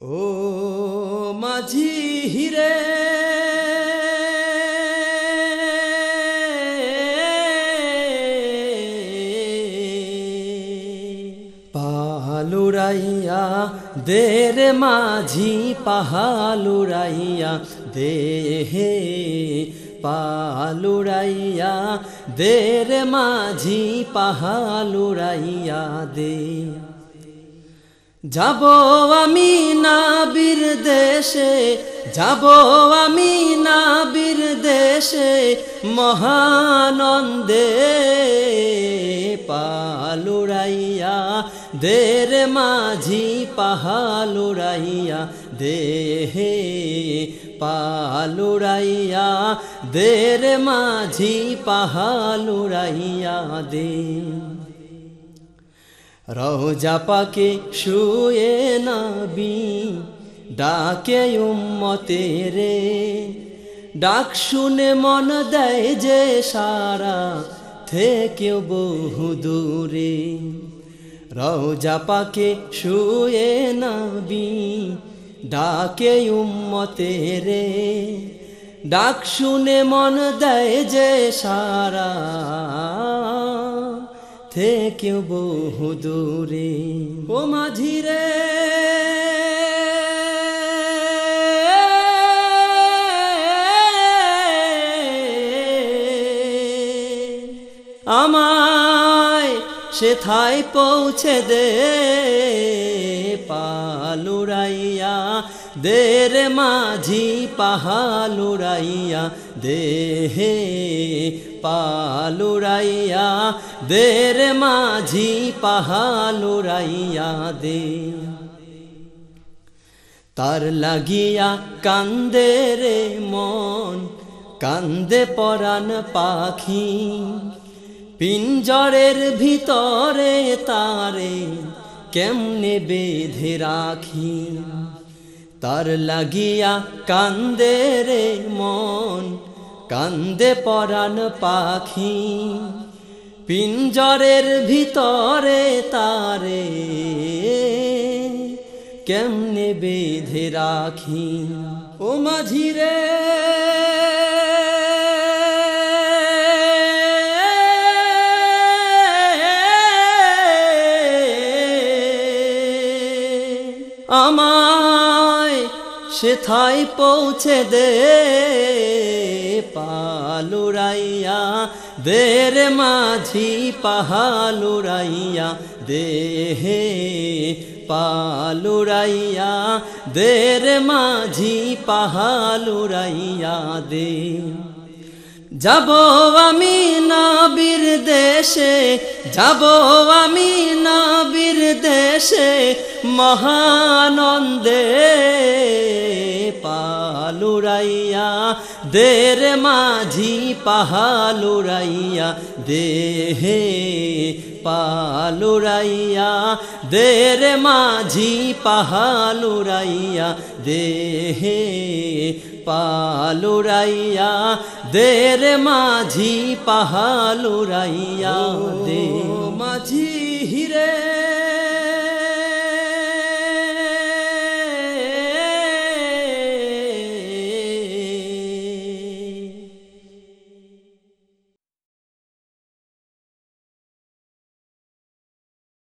ও মাঝি হিরে পালুরাইয়া দের মাঝি পাহালুরাইয়া দেহে পালুরাইয়া দের মাঝি পাহালুরাইয়া দে। যাব আমি নাবির দেশে, যাব আমি নাবির দেশে মহানন্দে পালুরাইয়া দের মাঝি পাহালুরাইয়া দেহে পালুরাইয়া দের মাঝি পাহালুরাইয়া দে রোজা পাকে শুয়ে নাবি, ডাকে উম্মতে রে। ডাক শুনে মন দেয় যে সারা থেকে বহু দূরে। রোজা পাকে শুয়ে নাবি, ডাকে উম্মতে রে। ডাক শুনে মন দেয় যে সারা থেকেও বহু দূরে। ও মাঝিরে আমায় সেথায় পৌঁছে দে পালুরাইয়া। দের মাঝি পাহালুরাইয়া দেহে পালুরাইয়া দের মাঝি পাহালুরাইয়া দে। তার লাগিয়া কান্দে রে মন, কান্দে পরাণ পাখি। পিঞ্জরের ভিতরে তারে কেমনে বেঁধে রাখি? তার লাগিয়া কান্দে রে মন, কান্দে পরাণ পাখি। পিঞ্জরের ভিতরে তারে কেমনে বেঁধে রাখি? ও মাঝিরে আমায় সেথায় পৌঁছে দে, পালুরাইয়া, দের মাঝি পাহালুরাইয়া, দেহে পালুরাইয়া, দের মাঝি পাহালুরাইয়া, দে। যাব আমি নাবির দেশে, যাব আমি নাবির দেশে মহানন্দে পালুরাইয়া দের মাঝি পাহালুরাইয়া দেহে পালুরাইয়া দের মাঝি পাহালুরাইয়া দেহে পালুরাইয়া দের মাঝি পাহালুরাইয়া দে মাঝি হিরে।